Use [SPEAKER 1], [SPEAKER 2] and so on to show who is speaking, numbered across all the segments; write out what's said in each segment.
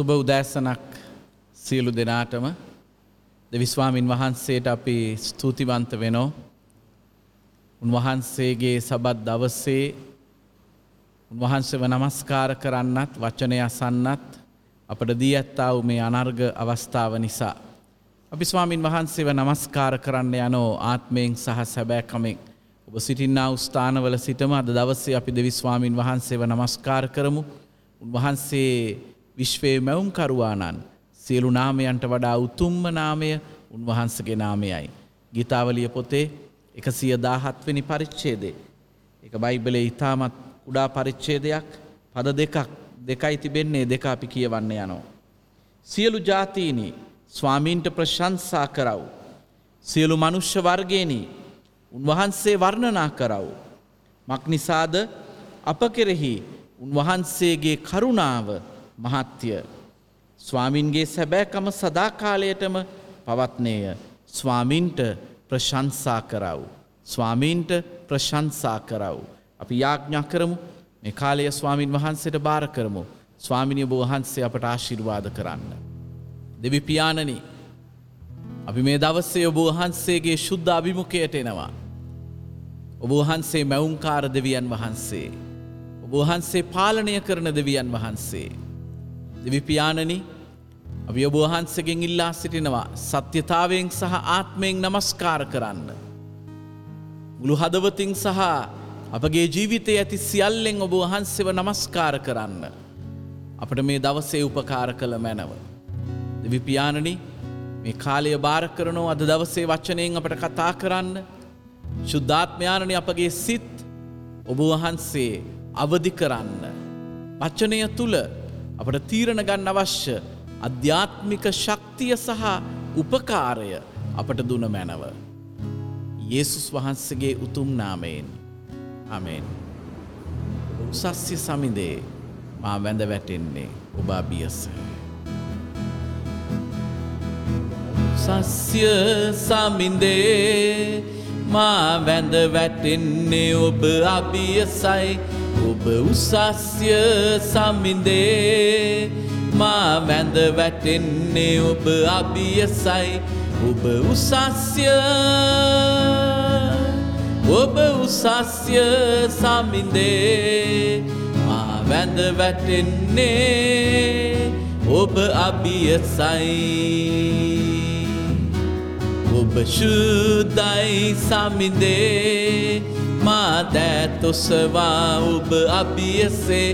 [SPEAKER 1] සුබ උදෑසනක් සියලු දෙනාටම දෙවිස්වාමින් වහන්සේට අපි ස්තුතිවන්ත වෙනෝ. උන්වහන්සේගේ සබත් දවස්සේ උන්වහන්සව නමස්කාර කරන්නත් වචනය අසන්නත් අපට දී ඇත්තාව මේ අනර්ග අවස්ථාව නිසා. අපි ස්වාමින් වහන්සේව නමස්කාර කරන්න යනෝ ආත්මයෙන් සහ සැබෑකමෙක් ඔබ සිටින්නා උස්ථානවල සිටම අද දවස්සේ අපි දෙවිස්වාමින් වහන්සේව නමස්කාර කරමු. උන්වහන්සේ විශ්වයේ මැවුම්කරුවානන් සියලු නාමයන්ට වඩා උතුම්ම නාමය උන්වහන්සගේ නාමයයි. ගිතාවලිය පොතේ එකසිය දාහත්වනි පරිච්චේදේ. එක බයිබලේ ඉතාමත් කුඩා පරිච්චේදයක් පද දෙකක් දෙකයි තිබෙන්නේ දෙක අපි කියවන්න යනෝ. සියලු ජාතීනී ස්වාමීන්ට ප්‍රශංසා කරව්. සියලු මනුෂ්‍ය වර්ගේනී උන්වහන්සේ වර්ණනා කරව්. මක්නිසාද අප කෙරෙහි උන්වහන්සේගේ කරුණාව මහත්ය. ස්වාමින්ගේ සැබෑකම සදාකාලයටම පවත්නේය. ස්වාමින්ට ප්‍රශංසා කරව්. ස්වාමීන්ට ප්‍රශංසා කරව්. අපි යාඥා කරමු මේ කාලය ස්වාමින් වහන්සේට භාර කරමු. ස්වාමිනිය බෝහන්සේ අපට ආශිර්වාද කරන්න. දෙවි පියාණනි අපි මේ දවස්සේ ඔබ වහන්සේගේ ශුද්ධ අභිමුඛයට එනවා. ඔබ වහන්සේ මැවුම්කාර දෙවියන් වහන්සේ. ඔබ වහන්සේ පාලනය කරන දෙවියන් වහන්සේ. දෙවිපාණනි අපි ඔබ වහන්සගෙන් ඉල්ලා සිටිනවා සත්‍යතාවයෙන් සහ ආත්මයෙන් නමස්කාර කරන්න. මුළු හදවතින් සහ අපගේ ජීවිතය ඇති සියල්ලෙන් ඔබ වහන්සෙව නමස්කාර කරන්න. අපට මේ දවසේ උපකාර කළ මැනව. දෙවිපාණනි මේ කාලය භාර කරනෝ අද දවසේ වචනයෙන් අපට කතා කරන්න. ශුද්ධාත්මයානනි අපගේ සිත් ඔබ වහන්සේ අවදි කරන්න. වච්චනය තුළ අපට තීරණ ගන්න අවශ්‍ය අධ්‍යාත්මික ශක්තිය සහ උපකාරය අපට දුන මැනව. යේසුස් වහන්සගේ උතුම් නාමයෙන් අමෙන්. උසස්්‍ය සමිදේ මා වැඳ වැටෙන්නේ ඔබා බියස. සස්්‍ය සමින්දේ මා වැඳ වැටෙන්නේ ඔබ අභියසයි ඔබ උසස්ය සමින්දේ මා වැඳ වැටෙන්නේ ඔබ අභියසයි ඔබ උසස්ය. ඔබ උසස්ය සමින්දේ මා වැඳ වැටෙන්නේ ඔබ අභියසයි ඔබ ශුද්ධයි සමින්දේ මාදෑතොසවා ඔබ අභියසේ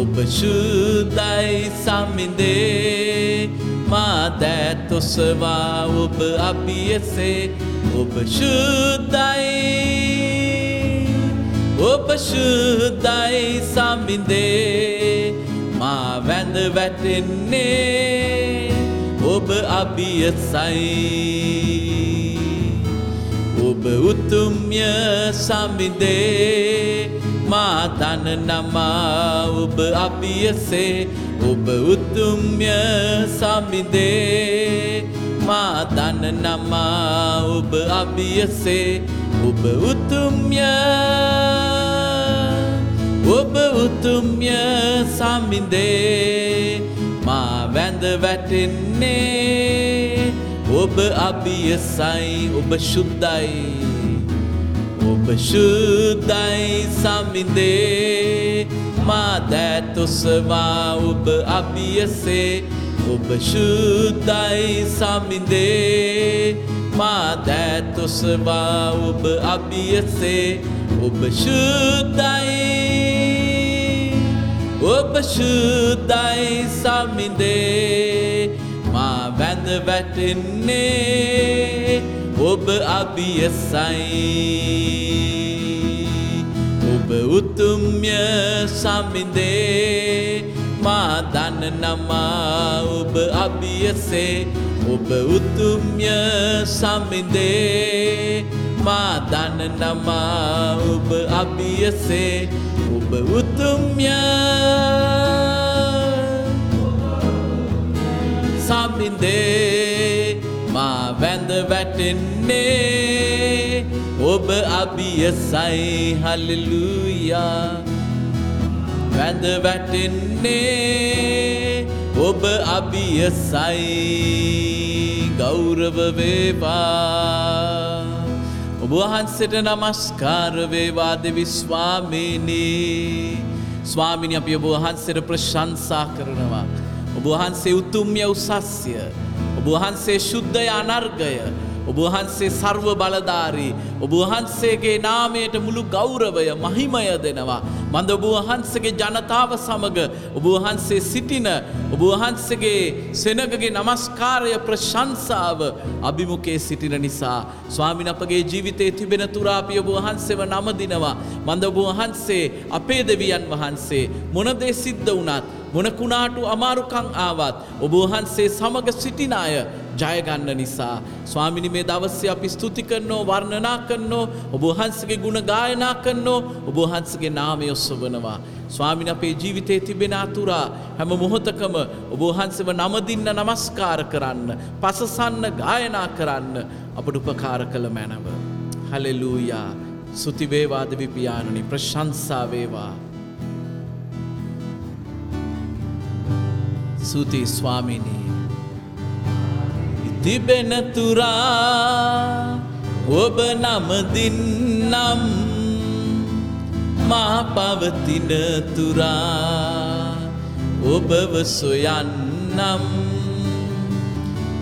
[SPEAKER 1] ඔබ ශුද්ධයි සමින්දේ මාදෑතොසවා ඔබ අභියසේ ඔබ ශුද්ධයි. ඔබ ශුද්ධයි සමින්දේ මා වැඳ වැටෙන්නේ ඔබ අභියසයි. ඔබ උතුම්ය සමිදේ. මාතන නමා ඔබ අපියසේ ඔබ උතුම්ය සමිදේ. මාතන නමා ඔබ අභියසේ. ඔබ උතුම්ය. ඔබ උතුම්ය සමිදේ. මා වැඳ වැටෙන්නේ ඔබ අභියසයි ඔබ ශුද්ධයි ඔබ ශුද්ධයි සමින්දේ මාදෑතොසවා ඔබ අභියසේ. ඔබ ශුද්ධයි සමින්දේ මාදෑතොසවා ඔබ අභියසේ. ඔබ ශුද්ධයි ඔබ ශුද්ධයි සමින්දේ මා වැඳ වැටෙන්නේ ඔබ අභියසයි. ඔබ උතුම්ය සමින්දේ මා දන්න නමා ඔබ අභියසේ. ඔබ උතුම්ය සමින්දේ මා දන්න නමා ඔබ අභියසේ. ඔබ උතුම්ය සමින්දේ මා වැඳ වැටෙන්නේ ඔබ අභියසයි හල්ලලූයා වැඳ වැටෙන්නේ ඔබ අභියසයි ගෞරව වේවා. ඔබ වහන්සේට නමස්කාර වේවා දෙවි ස්වාමීනී. ස්වාමිනි අපි ඔබ වහන්සේට ප්‍රශංසා කරනවා. ඔබ වහන්සේ උතුම්ය උසස්ය ඔබ වහන්සේ ශුද්ධය අනර්ගය ඔබ වහන්සේ සර්ව බලධාරී. ඔබ වහන්සේගේ නාමයට මුළු ගෞරවය මහිමය දෙනවා. මන්ද ඔබ වහන්සේගේ ජනතාව සමග ඔබ වහන්සේ සිටින ඔබ වහන්සේගේ සෙනගගේ නමස්කාරය ප්‍රශංසාව අභිමුඛයේ සිටින නිසා ස්වාමින අපගේ ජීවිතයේ තිබෙන තුරාපි ඔබ වහන්සේව නමදිනවා. මන්ද ඔබ වහන්සේ අපේ දෙවියන් වහන්සේ මොනදේ සිද්ධ වුණත් මොනකුණාටු අමාරුකං ආවත් ඔබ වහන්සේ සමග සිටින අය ජයගන්න නිසා. ස්වාමිනි මේ දවස්සේ අපි ස්තුති කරනෝ වර්ණනා කරනෝ ඔබ වහන්සගේ ගුණ ගායනා කරනෝ ඔබ වහන්සගේ නාමය ඔස්සවනවා. ස්වාමින අපේ ජීවිතයේ තිබෙන අතුරා හැම මොහොතකම ඔබ වහන්සේව නමදින්න නමස්කාර කරන්න පසසන්න ගායනා කරන්න අපට උපකාර කළ මැනව. හලෙලූයා සුතිවේවාද විපියාණනි ප්‍රශංසා වේවා. සුති ස්වාමිනී තිබෙන තුරා ඔබ නමදින්නම් මා පවතින තුරා ඔබව සොයන්නම්.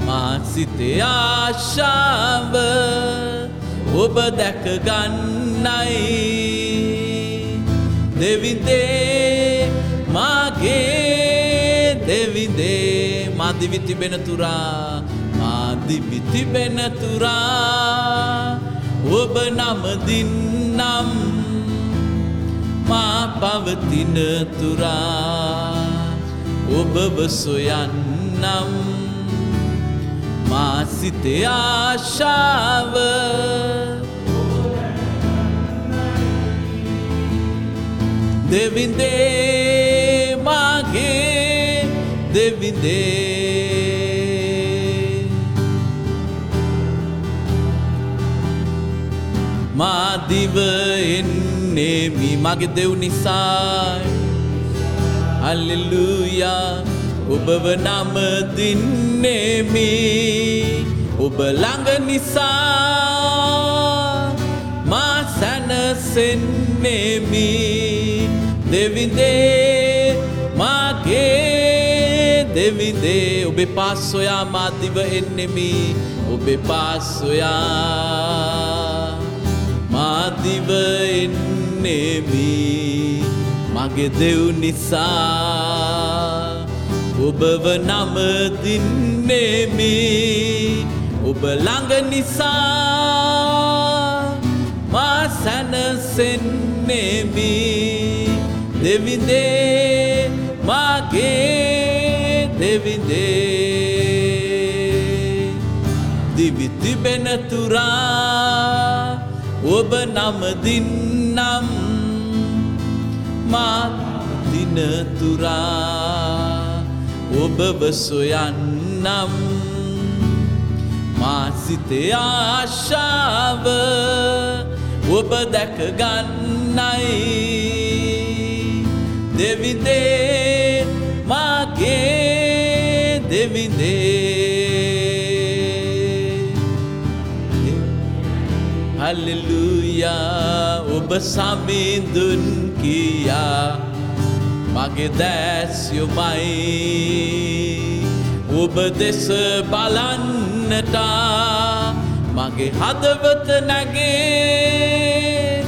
[SPEAKER 1] මා සිතේ ආශාව ඔබ දැකගන්නයි දෙවිදේ මාගේ දෙවිදේ මදිවි තිබෙන තුරා දිවි තිබෙන තුරා ඔබ නමදින්නම් මා පවතින තුරා. ඔබව සොයන්නම් මා සිතේ ආශාව. දෙවිදේ මාගේ දෙවිදේ මාදිව එන්නේමි. මගේ දෙව් නිසායි. හල්ලෙලූයා ඔබව නමදින්නේමි ඔබ ළඟ නිසා මා සැනසෙන්නේමි. දෙවිදේ මාගේ දෙවිදේ. ඔබේ පාස්සොයා මාදිව එන්නෙමි. ඔබේ පාස්සොයා මාදිව එන්නෙමි. මගේ දෙව් නිසා ඔබව නමදින්නෙමි. ඔබ ළඟ නිසා මා සැනසෙන්නෙමි. දෙවිදේ මාගේ දෙවිදේ දිවි තිබෙන තුරා ඔබ නමදින්නම් මාදිනතුරා ඔබව සොයන්නම් මාසිතේ ආශාව. ඔබ දැකගන්නයි දෙවිදේ මාගේ දෙවිදේ. හල්ලෙලූයා ඔබ සමිඳුන් කියා මගේ දැස්යුමයි ඔබ දෙස බලන්නට මගේ හදවත නැගේ.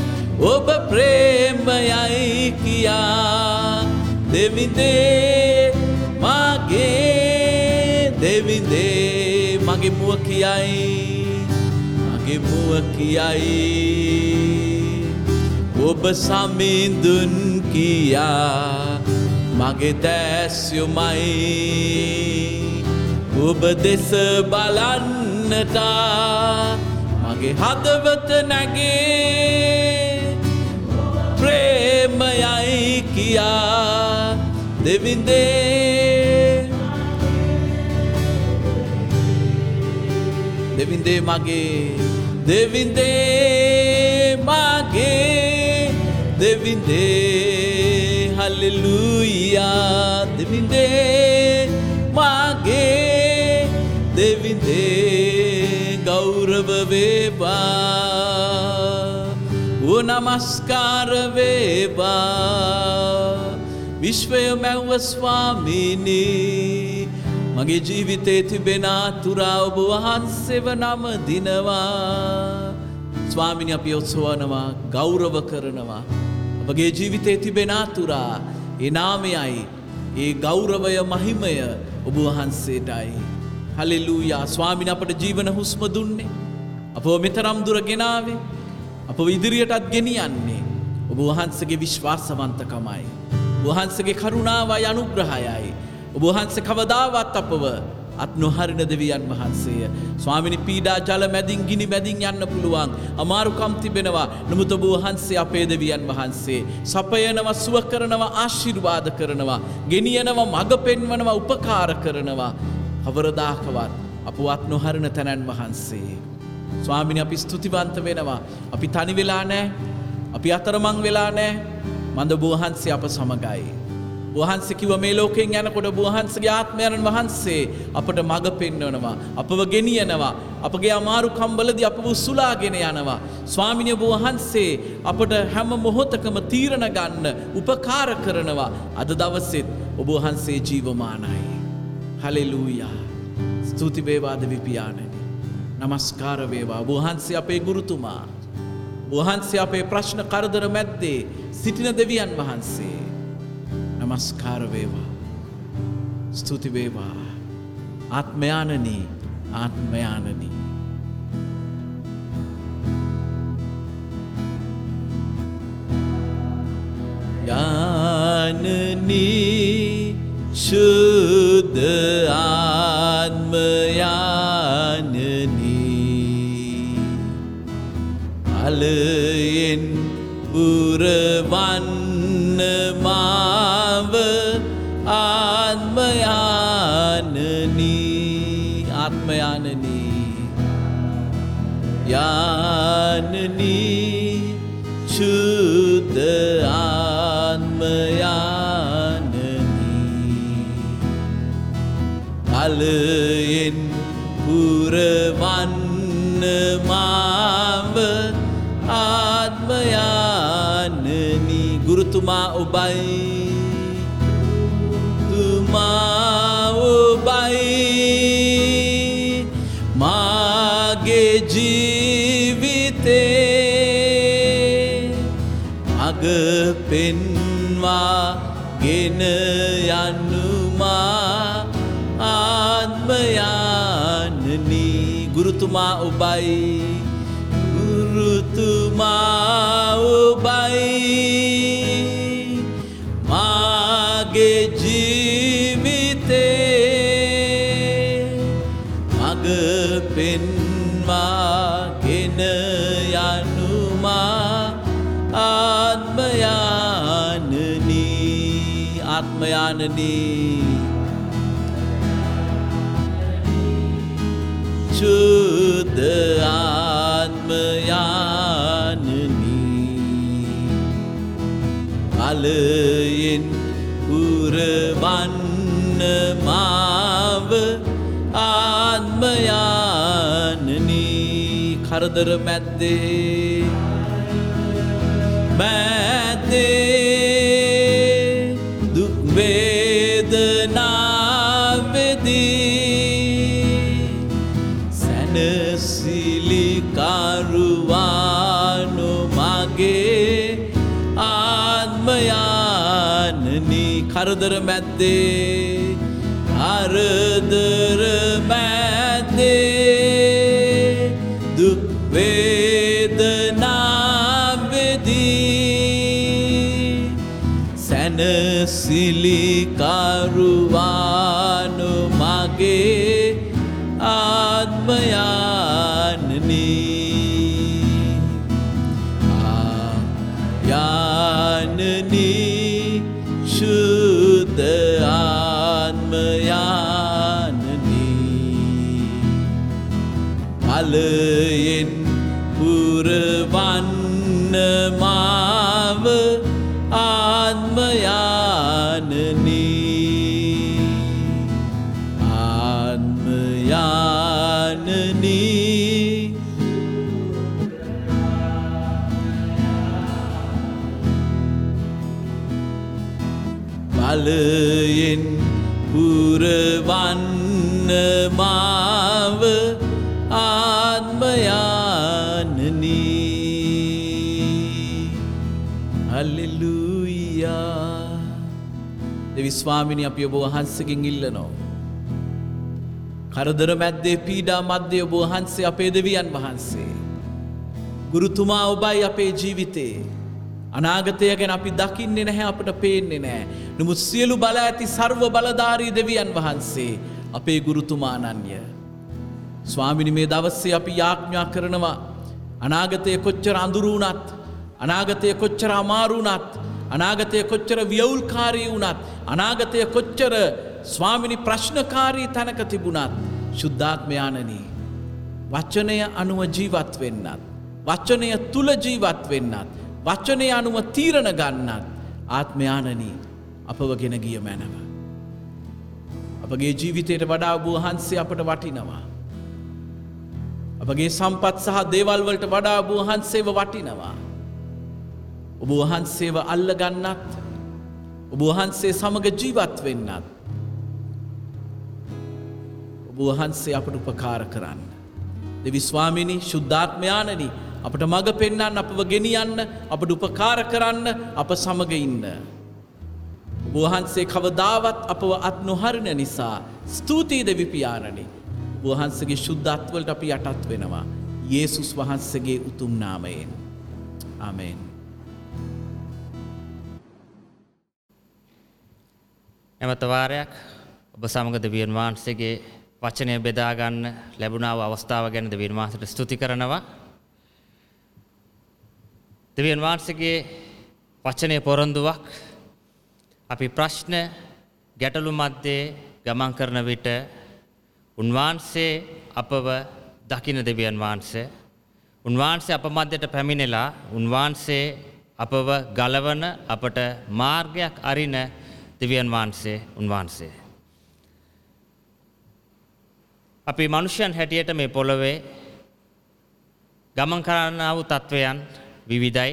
[SPEAKER 1] ඔබ ප්‍රේමයයි කියා දෙවිදේ මගේ දෙවිදේ මගේ මුව කියයි. ගෙමුව කියයි. ඔබ සමිඳුන් කියා මගේ දැස්යුමයි. ඔබ දෙස බලන්නට මගේ හදවත නැගේ. ප්‍රේමයයි කියා දෙවින්දේ දෙවින්දේ මගේ devinde mage devinde hallelujah devinde mage devinde gaurav veba o namaskar veba විශ්වය මැව්ව ස්වාමීනී මගේ ජීවිතේ තිබෙන තුරා ඔබ වහන්සේව නම දිනවා. ස්වාමිනි අපි ඔත්සවනවා ගෞරව කරනවා. අපගේ ජීවිතේ තිබෙන තුරා ඒ නාමයයි ඒ ගෞරවය මහිමය ඔබ වහන්සේටයි. හලෙලූයා. ස්වාමින අපට ජීවන හුස්ම දුන්නේ. අපව මෙතරම් දුර ගෙනාවේ. අප ඉදිරියටත් ගෙනියන්නේ. ඔබ වහන්සගේ විශ්වාසවන්තකමයි. වහන්සගේ කරුණාවයි අනුග්‍රහයයි. ඔබ වහන්ස කවදාවත් අපව අත් නොහරින දෙවියන් වහන්සේය. ස්වාමිනි පීඩා ජල මැදින් ගිනි මැදින් යන්න පුළුවන්. අමාරුකම් තිබෙනවා නමුත් ඔබ වහන්සේ අපේ දෙවියන් වහන්සේ. සපයනවා සුව කරනවා ආශිර්වාද කරනවා. ගෙනියනවා මඟ පෙන්වනවා උපකාර කරනවා. කවරදාකවත් අපවත් නොහරණ තැනැන් වහන්සේ. ස්වාමිනි අපි ස්තුතිවන්ත වෙනවා. අපි තනි වෙලා නෑ. අපි අතරමං වෙලා නෑ. මඳ බෝහන්සේ අප සමගයි. වහන්ස කිව මේ ලෝකෙන් යනකොට වහන්සගේ ආත්මයණන් වහන්සේ අපට මඟ පෙන්වනවා. අපව ගෙනියනවා. අපගේ අමාරු කම්බලදි අප උසුලාගෙන යනවා. ස්වාමිනය වහන්සේ අපට හැම මොහොතකම තීරණ ගන්න උපකාර කරනවා. අද දවසෙත් ඔබ වහන්සේ ජීවමානයි. හලෙලූයා ස්තුති වේවාද විපියානනි. නමස්කාර වේවා වහන්සේ අපේ ගුරුතුමා. වහන්සේ අපේ ප්‍රශ්න කරදර මැද්දේ සිටින දෙවියන් වහන්සේ. නමස්කාර වේවා. ස්තුති වේවා. ආත්මයානනී ආත්මයානනී. යානනී ශුද්ධ ආත්මයානනී අලයෙන් පුරවන්න මාව नि शुद्ध पलन् पूर्वान् मा माव गुरुतु गुरुतुमा उबाई। ගෙන යන්නුමා ආත්මයානනී ගුරුතුමා ඔබයි ගුරුතුමා ඔබයි. ආත්මයානනී චුද්ධ ආත්මයානනී. අලයෙන් පුරවන්න මාව ආත්මයානනී. කරදර මැද්දේ කරදර මැද්දේ අරදර මැද්දේ දුක්වේදනාවෙදී සැනසිලිකරුවානු දෙවිස්වාමිනි අපි ඔබ වහන්සකින් ඉල්ලනෝ. කරදර මැද්දේ පීඩා මධ්‍යය ඔබ වහන්සේ අපේ දෙවියන් වහන්සේ. ගුරුතුමා ඔබයි අපේ ජීවිතේ. අනාගතය ගැන අපි දකින්නේ නැහැ අපට පේන්නේ නෑ. නමුත් සියලු බල ඇති සර්ව බලධාරී දෙවියන් වහන්සේ අපේ ගුරුතුමානන්ය. ස්වාමිනි මේ දවස්සේ අපි යාඥා කරනවා අනාගතය කොච්චර අඳුරුණත් අනාගතය කොච්චර අමාරුණත් අනාගතය කොච්චර ව්‍යවුල්කාරී වුණත් අනාගතය කොච්චර ස්වාමිනි ප්‍රශ්නකාරී තැනක තිබුණත් ශුද්ධාත්මයානනී. වච්චනය අනුව ජීවත් වෙන්නත්. වච්චනය තුළ ජීවත් වෙන්නත්. වච්චනය අනුව තීරණ ගන්නත් ආත්මයානනී අපව ගෙන ගිය මැනව. අපගේ ජීවිතයට වඩා වහන්සේ අපට වටිනවා. අපගේ සම්පත් සහ දේවල්වලට වඩා වහන්සේව වටිනවා. ඔබ වහන්සේව අල්ල ගන්නත් ඔබ වහන්සේ සමග ජීවත් වෙන්නත් ඔබ වහන්සේ අපට උපකාර කරන්න. දෙවිස්වාමිනි ශුද්ධාත්මයානනි අපට මඟ පෙන්න්නන්න අපව ගෙනියන්න අපට උපකාර කරන්න අප සමග ඉන්න. ඔබ වහන්සේ කවදාවත් අපව අත් නොහරින නිසා ස්තුතියි දෙවිපාරණි. වහන්සගේ ශුද්ධත්වලට අපි යටත් වෙනවා. යේසුස් වහන්සගේ උතුම් නාමයෙන්. අමෙන්.
[SPEAKER 2] ඇමතවාරයක් ඔබ සමග දෙවියන් වහන්සේගේ වචනය බෙදාගන්න ලැබුණාව අවස්ථාව ගැන දෙවියන් වහන්සට ස්තුති කරනවා. දෙවියන් වහන්සේගේ වචනය පොරොන්දුවක් අපි ප්‍රශ්න ගැටලු මධ්‍යයේ ගමන් කරන විට උන්වහන්සේ අපව දකින දෙවියන් වහන්සේ උන්වහන්සේ අප මධ්‍යයට පැමිණෙලා උන්වහන්සේ අපව ගලවන අපට මාර්ගයක් අරින දෙවියන් වහන්සේ උන්වහන්සේ. අපි මනුෂ්‍යයන් හැටියට මේ පොළොවේ ගමන් කරන්න වූ තත්ත්වයන් විවිධයි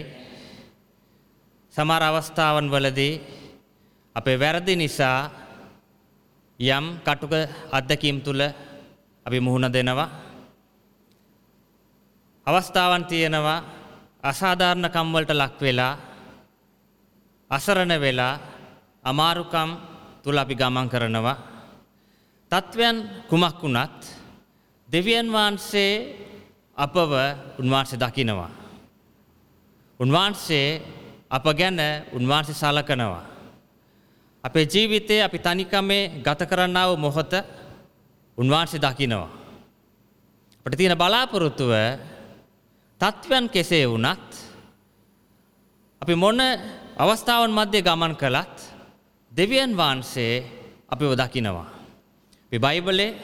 [SPEAKER 2] සමර අවස්ථාවන් වලදී අපේ වැරදි නිසා යම් කටුක අත්දැකීම් තුළ අපි මුහුණ දෙනවා. අවස්ථාවන් තියෙනවා අසාධාරණ කම්වලට ලක් වෙලා අසරණ වෙලා අමාරුකම් තුළ අපි ගමන් කරනවා. තත්ත්වයන් කුමක් වුණත් දෙවියන් වහන්සේ අපව උන්වහන්සේ දකිනවා. උන්වහන්සේ අප ගැන උන්වහන්සේ සලකනවා. අපේ ජීවිතයේ අපි තනිකමේ ගත කරන්නාව මොහොත උන්වහන්සේ දකිනවා. අපට තියෙන බලාපොරොත්තුව තත්ත්වයන් කෙසේ වුණත් අපි මොන අවස්ථාවන් මධ්‍ය ගමන් කළත් දෙවියන් වහන්සේ අපිව දකිනවා. අපි බයිබලේ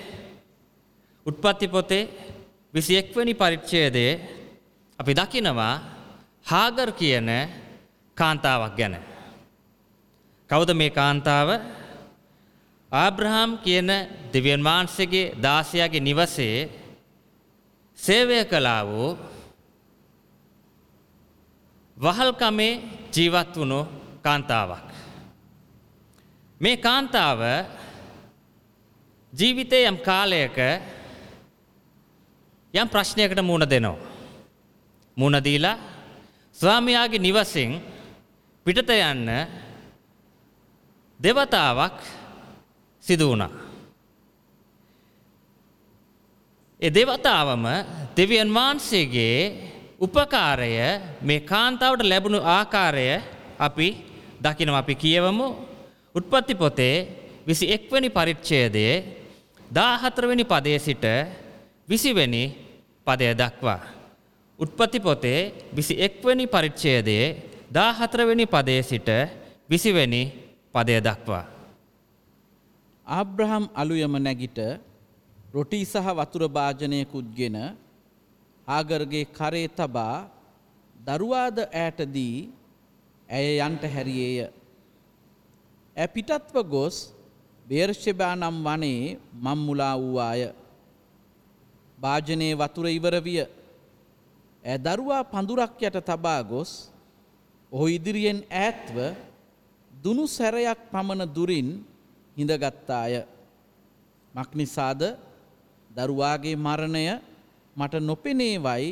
[SPEAKER 2] උත්පත්ති පොතේ විසි එක්වැනි පරිච්චේදයේ අපි දකිනවා හාගර් කියන කාන්තාවක් ගැන. කවුද මේ කාන්තාව ආබ්‍රහම් කියන දෙවියන් වහන්සේගේ දාසයාගේ නිවසේ සේවය කලා වූ වහල්කමේ ජීවත් වුණු කාන්තාවක්. මේ කාන්තාව ජීවිතය යම් කාලයක යම් ප්‍රශ්නයකට මුණ දෙනවා. මුණදීලා ස්වාමයාගේ නිවසින් පිටත යන්න දෙවතාවක් සිදු වුණා. ඒ දෙවතාවම දෙවියන් වහන්සේගේ උපකාරය මේ කාන්තාවට ලැබුණු ආකාරය අපි දකිනව අපි කියවමු උත්පත්ති පොතේ විසි එක්වැනි පරිච්ඡේදයේ දාහතරවෙනි පදය සිට විසිවැනි පදය දක්වා. උත්පත්ති පොතේ විසි එක්වැනි පරිච්ඡේදයේ දාහතරවෙනි පදය සිට විසිවැනි පදය දක්වා.
[SPEAKER 1] ආබ්‍රහම් අලුයම නැගිට රොටී සහ වතුර භාජනයකුත්ගෙන ආගර්ගේ කරේ තබා දරුවාද ඈටදී ඇය යන්ට හැරියේය. ඇ පිටත්ව ගොස් බේර්ෂභා නම් වනේ මම්මුලා වූවාය. භාජනයේ වතුර ඉවර විය. ඇ දරුවා පඳුරක් යට තබා ගොස් ඔහු ඉදිරියෙන් ඈත්ව දුනු සැරයක් පමණ දුරින් හිඳගත්තාය. මක්නිසාද දරුවාගේ මරණය මට නොපෙනේවයි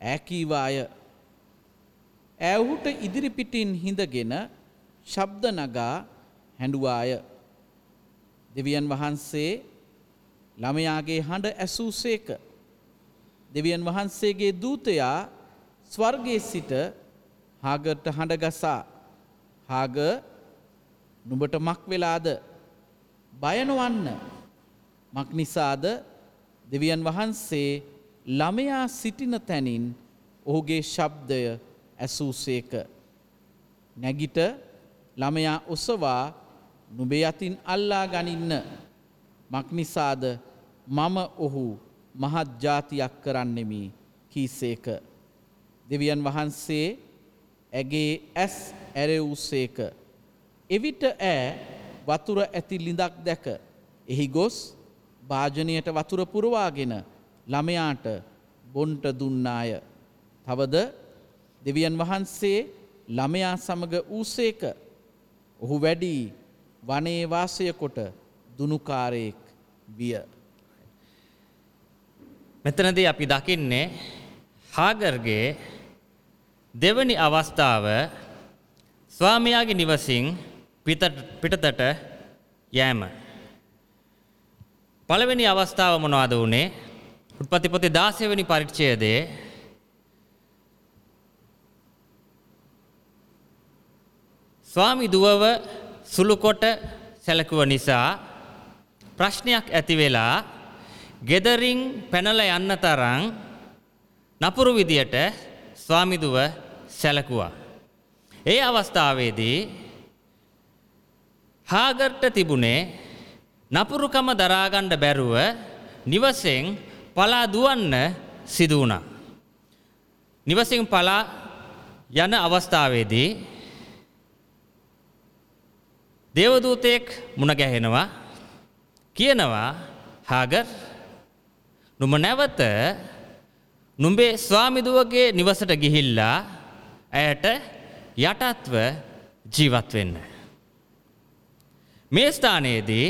[SPEAKER 1] ඈකීවාය. ඇවුහුට ඉදිරිපිටින් හිඳගෙන ශබ්ද නගා හැඩුවාය. දෙවියන් වහන්සේ ළමයාගේ හඬ ඇසූසේක. දෙවියන් වහන්සේගේ දූතයා ස්වර්ගයේ සිට හාගට හඬගසා හාග නුඹට මක් වෙලාද බයනොවන්න මක් නිසාද දෙවියන් වහන්සේ ළමයා සිටින තැනින් ඔහුගේ ශබ්දය ඇසූසේක. නැගිට ළමයා ඔසවා නුබේ අතින් අල්ලා ගනින්න මක්නිසාද මම ඔහු මහත් ජාතියක් කරන්නෙමි කීසේක. දෙවියන් වහන්සේ ඇගේ ඇස් ඇරවූසේක. එවිට ඈ වතුර ඇති ලිඳක් දැක. එහි ගොස් භාජනයට වතුර පුරවාගෙන ළමයාට බොන්ට දුන්නාය. තවද දෙවියන් වහන්සේ ළමයා සමග ඌසේක ඔහු වැඩී වනේ වාසය කොට දුනුකාරයෙක් විය.
[SPEAKER 2] මෙතනදී අපි දකින්නේ හාගර්ගේ දෙවනි අවස්ථාව ස්වාමයාගේ නිවසින් පිටතට යෑම. පළවෙනි අවස්ථාව මොනවාද වනේ උත්පතිපොති දාසයවැනි පරිච්චයදේ ස්වාමි දුවව සුළුකොට සැලකුව නිසා ප්‍රශ්නයක් ඇති වෙලා ගෙදරින් පැනල යන්න තරං නපුරු විදියට ස්වාමිදුව සැලකුවා. ඒ අවස්ථාවේදී හාගර්ට තිබුණේ නපුරුකම දරාගණ්ඩ බැරුව නිවසෙන් පලා දුවන්න සිදුවුණා. නිවසින් පලා යන අවස්ථාවේදී දේවදූතයෙක් මුණ ගැහෙනවා කියනවා හාගර් නුම නැවත නුඹේ ස්වාමිදුවගේ නිවසට ගිහිල්ලා ඇයට යටත්ව ජීවත් වෙන්න. මේ ස්ථානයේදී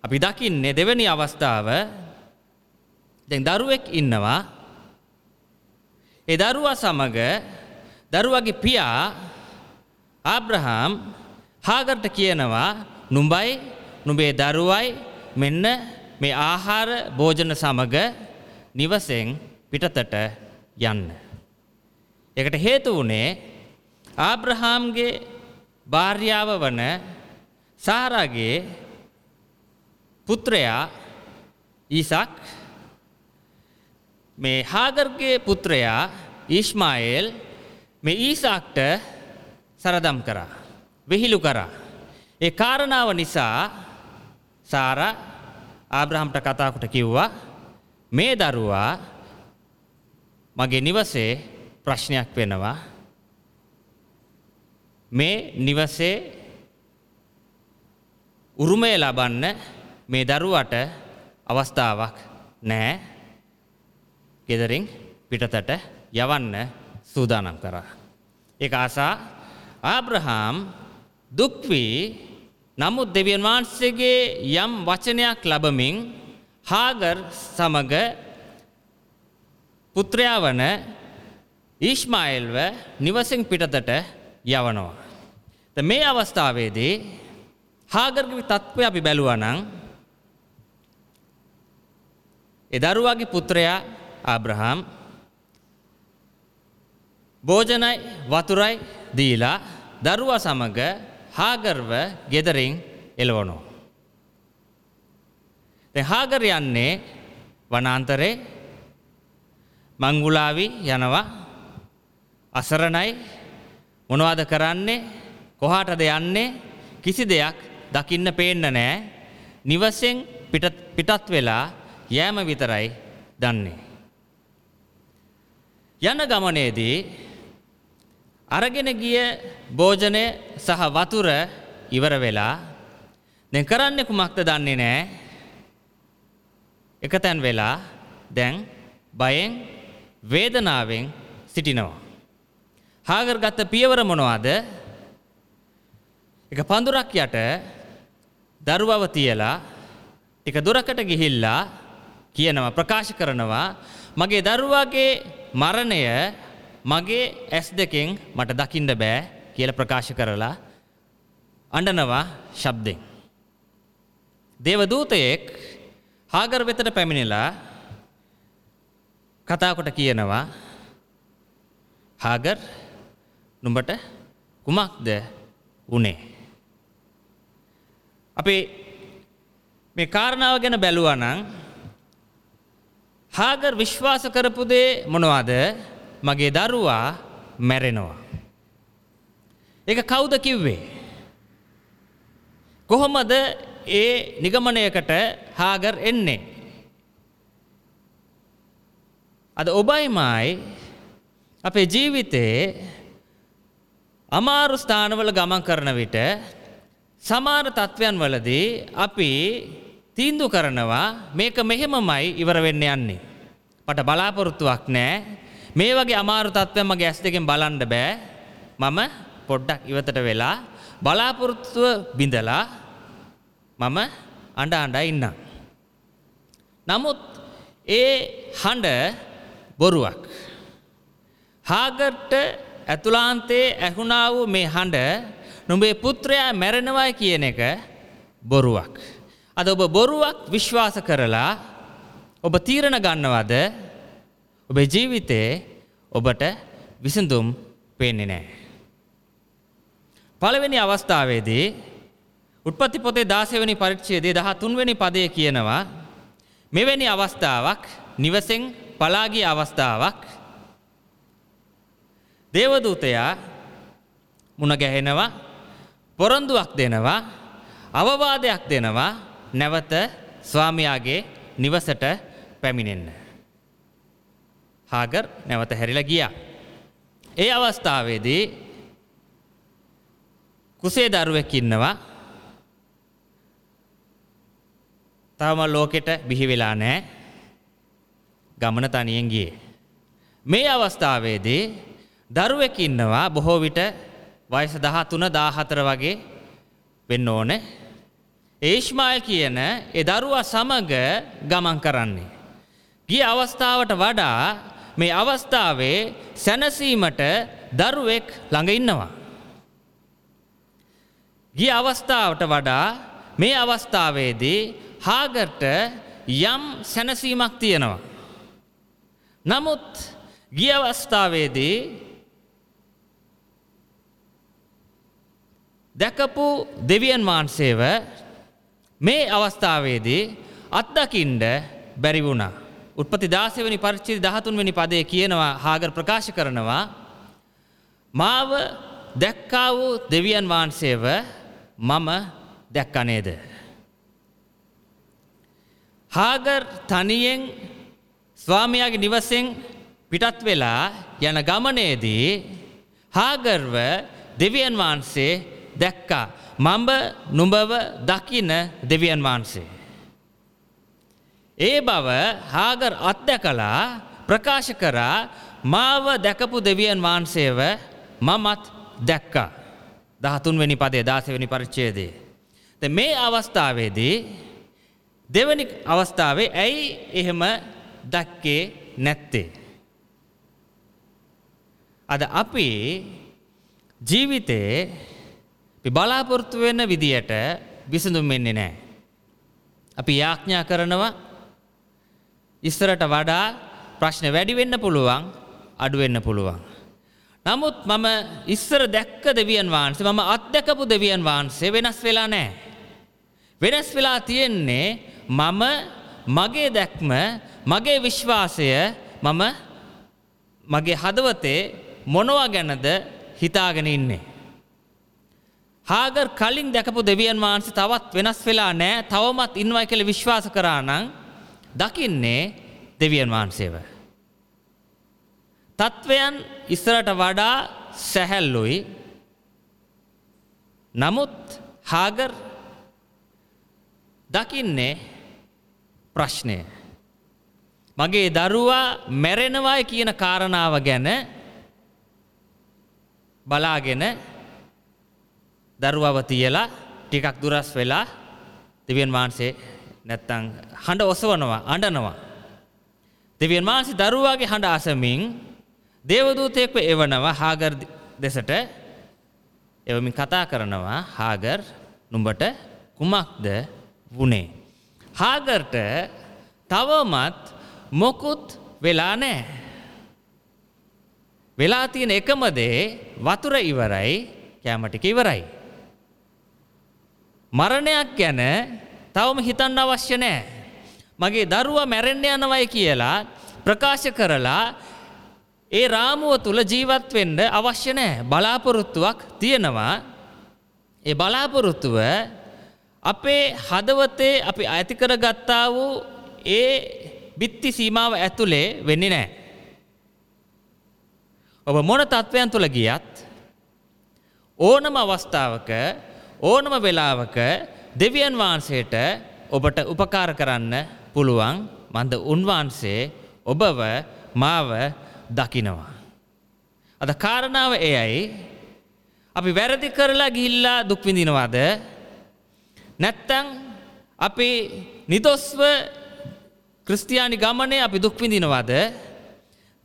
[SPEAKER 2] අපි දකින්නේ දෙවැනි අවස්ථාව දැන් දරුවෙක් ඉන්නවා ඒ දරුවා සමග දරුවගේ පියා ආබ්‍රහම් හාගර්ට කියනවා නුඹයි නුඹේ දරුවයි මෙන්න මේ ආහාර භෝජන සමග නිවසෙන් පිටතට යන්න. එකට හේතු වනේ ආබ්‍රහාම්ගේ භාර්යාව වන සාරාගේ පුත්‍රයා ඊසක් මේ හාගර්ගේ පුත්‍රයා ඊශ්මායල් මේ ඊසාක්ට සරදම් කරා. විහිළු කරා. ඒ කාරණාව නිසා සාර ආබ්‍රහම්ට කතාකොට කිව්වා මේ දරුවා මගේ නිවසේ ප්‍රශ්නයක් වෙනවා මේ නිවසේ උරුමය ලබන්න මේ දරුවට අවස්ථාවක් නෑ ගෙදරින් පිටතට යවන්න සූදානම් කරා. ඒ ආසා ආබ්‍රහාම් දුක්වී නමුත් දෙවියන් වහන්සේගේ යම් වචනයක් ලබමින් හාගර් සමග පුත්‍රයා වන ඊශ්මායිල්ව නිවසින් පිටතට යවනවා. මේ අවස්ථාවේදී හාගර්ගවි තත්ත්වය අපි බැලුවනං එදරුවාගේ පුත්‍රයා ආබ්‍රහම් භෝජනයි වතුරයි දීලා දරුවා සමග හාගර්ව ගෙදරින් එලවනෝ. හාගර යන්නේ වනාන්තරේ මංගුලාවි යනවා අසරණයි මොනවාද කරන්නේ කොහාටද යන්නේ කිසි දෙයක් දකින්න පේන්න නෑ නිවසෙන් පිටත් වෙලා යෑම විතරයි දන්නේ. යන ගමනේදී අරගෙන ගිය භෝජනය සහ වතුර ඉවර වෙලා දැන් කරන්න කුමක්ද? දන්නේ නෑ. එක තැන් වෙලා දැන් බයෙන් වේදනාවෙන් සිටිනවා. හාගර් ගත්ත පියවර මොනවාද? එක පඳුරක් යට දරුවව තියලා ටික දුරකට ගිහිල්ලා කියනවා ප්‍රකාශ කරනවා. මගේ දරුවාගේ මරණය මගේ ඇස් දෙකෙන් මට දකින්න බෑ කියල ප්‍රකාශ කරලා අඩනවා ශබ්දෙන්. දේවදූතයෙක් හාගර වෙතට පැමිණිලා කතාකොට කියනවා හාගර් නුඹට කුමක්ද උනේ. අපි මේ කාරණාව ගැන බැලුවනං හාගර් විශ්වාස කරපුදේ මොනවාද මගේ දරුවා මැරෙනවා. එක කවුද කිව්වේ. කොහොමද ඒ නිගමනයකට හාගර් එන්නේ. අද ඔබයිමයි අපේ ජීවිතේ අමාරු ස්ථානවල ගමන් කරන විට සමාන තත්ත්වයන් වලදී අපි තීන්දු කරනවා මේක මෙහෙමමයි ඉවර වෙන්න යන්නේ. පට බලාපොරොත්තුවක් නෑ මේ වගේ අමාරු තත්ත්වයන් මගේ ඇස් දෙකෙන් බලන්න බෑ මම පොඩ්ඩක් ඉවතට වෙලා බලාපොරොත්තුව බිඳලා මම අඩ අඩ ඉන්නම්. නමුත් ඒ හඬ බොරුවක්. හාගට්ට ඇතුලාන්තේ ඇහුණා වූ මේ හඬ නොඹේ පුත්‍රයා මැරෙනවයි කියන එක බොරුවක්. අද ඔබ බොරුවක් විශ්වාස කරලා ඔබ තීරණ ගන්නවද ඔබේ ජීවිතේ ඔබට විසඳුම් පේන්නේ නෑ. පළවෙනි අවස්ථාවේදී උත්පත්ති පොතේ දාසවනි පරිච්චේදේ දහ තුන්වැනි පදය කියනවා මෙවැනි අවස්ථාවක් නිවසෙන් පලාගිය අවස්ථාවක් දේවදූතයා මුණ ගැහෙනවා පොරොන්දුවක් දෙනවා අවවාදයක් දෙනවා නැවත ස්වාමයාගේ නිවසට පැමිණෙන්න. හාගර් නැවත හැරිල ගියා. ඒ අවස්ථාවේදී කුසේ දරුවෙක් ඉන්නවා තවම ලෝකෙට බිහිවෙලා නෑ ගමන තනියෙන් ගියේ. මේ අවස්ථාවේදී දරුවෙක් ඉන්නවා බොහෝ විට වයස දහ තුන දාහතර වගේ වෙන්න ඕන. ඒශ්මාල් කියන එ දරුවා සමග ගමන් කරන්නේ. ගිය අවස්ථාවට වඩා මේ අවස්ථාවේ සැනසීමට දරුවෙක් ළඟ ඉන්නවා. ගිය අවස්ථාවට වඩා මේ අවස්ථාවේදී හාගර්ට යම් සැනසීමක් තියෙනවා. නමුත් ගිය අවස්ථාවේදී දැකපු දෙවියන් වහන්සේව මේ අවස්ථාවේදී අත්දකින්ඩ බැරි වුණා. උත්පති දාසවනි පරිච්චි දහතුන්වැනි පදය කියනවා හාගර ප්‍රකාශ කරනවා මාව දැක්කා වූ දෙවියන් වහන්සේව මම දැක්කනේද. හාගර් තනියෙන් ස්වාමයාගේ නිවසෙන් පිටත් වෙලා යන ගමනේදී හාගර්ව දෙවියන් වහන්සේ දැක්කා මඹ නුඹව දකින දෙවියන් වහන්සේ. ඒ බව හාගර් අත්දැකලා ප්‍රකාශ කරා මාව දැකපු දෙවියන් වහන්සේව මමත් දැක්කා. දහතුන්වෙනි පදේ දාසවැනි පරිච්චේදේ. මේ අවස්ථාවේදී දෙවනි අවස්ථාවේ ඇයි එහෙම දැක්කේ නැත්තේ. අද අපි ජීවිතේ බලාපොරොත්තු වෙන්න විදියට විසඳුම් වෙන්නේ නෑ. අපි යාඥා කරනවා ඉස්සරට වඩා ප්‍රශ්න වැඩි වෙන්න පුළුවන් අඩුවෙන්න පුළුවන්. නමුත් මම ඉස්සර දැක්ක දෙවියන් වහන්සේ මම අත්දැකපු දෙවියන් වහන්සේ වෙනස් වෙලා නෑ. වෙනස් වෙලා තියෙන්නේ මම මගේ දැක්ම මගේ විශ්වාසය මම මගේ හදවතේ මොනවා ගැනද හිතාගෙන ඉන්නේ. හාගර් කලින් දැකපු දෙවියන් වහන්සේ තවත් වෙනස් වෙලා නෑ තවමත් ඉන්වයි කළ විශ්වාස කරා නං දකින්නේ දෙවියන් වහන්සේව. තත්ත්වයන් ඉස්සරට වඩා සැහැල්ලුයි නමුත් හාගර් දකින්නේ ප්‍රශ්නය. මගේ දරුවා මැරෙනවායි කියන කාරණාව ගැන බලාගෙන දරුවව තියලා ටිකක් දුරස් වෙලා දෙවියන් වහන්සේ නැත්තං හඬ ඔසවනවා අඩනවා. දෙවියන් වහන්සේ දරුවාගේ හඬ අසමින් දේවදූතයෙක්ව එවනවා හාගර් දෙසට එවමින් කතා කරනවා හාගර් නුඹට කුමක්ද වුණේ. හාගර්ට තවමත් මොකුත් වෙලා නෑ. වෙලා තියෙන එකම දේ වතුර ඉවරයි කෑමටික ඉවරයි. මරණයක් ගැන තවම හිතන්න අවශ්‍ය නෑ. මගේ දරුවා මැරෙන්න යනවයි කියලා ප්‍රකාශ කරලා ඒ රාමුව තුළ ජීවත් වෙන්න අවශ්‍ය නෑ බලාපොරොත්තුවක් තියෙනවා ඒ බලාපොරොත්තුව අපේ හදවතේ අපි ඇතිකර ගත්තා වූ ඒ බිත්ති සීමාව ඇතුළේ වෙන්නේ නෑ. ඔබ මොන තත්ත්වයන් තුළ ගියත් ඕනම අවස්ථාවක ඕනම වෙලාවක දෙවියන් වහන්සේට ඔබට උපකාර කරන්න පුළුවන් මන්ද උන්වහන්සේ ඔබව මාව දකිනවා. අද කාරණාව එයයි අපි වැරදි කරලා ගිහිල්ලා දුක්විඳිනවාද නැත්තං අපි නිදොස්ව ක්‍රස්තියානි ගමනේ අපි දුක්විඳිනවාද